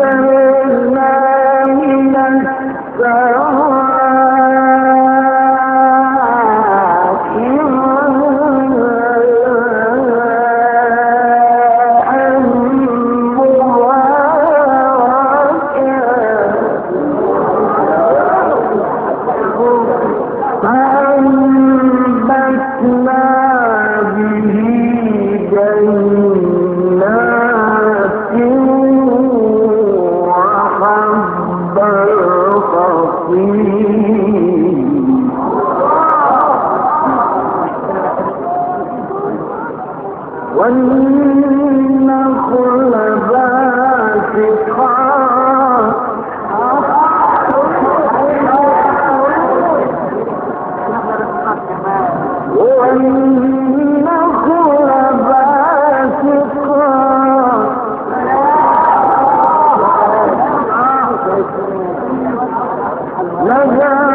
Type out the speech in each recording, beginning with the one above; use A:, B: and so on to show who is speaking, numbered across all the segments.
A: أنزل والنخل باسقات لها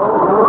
A: Oh,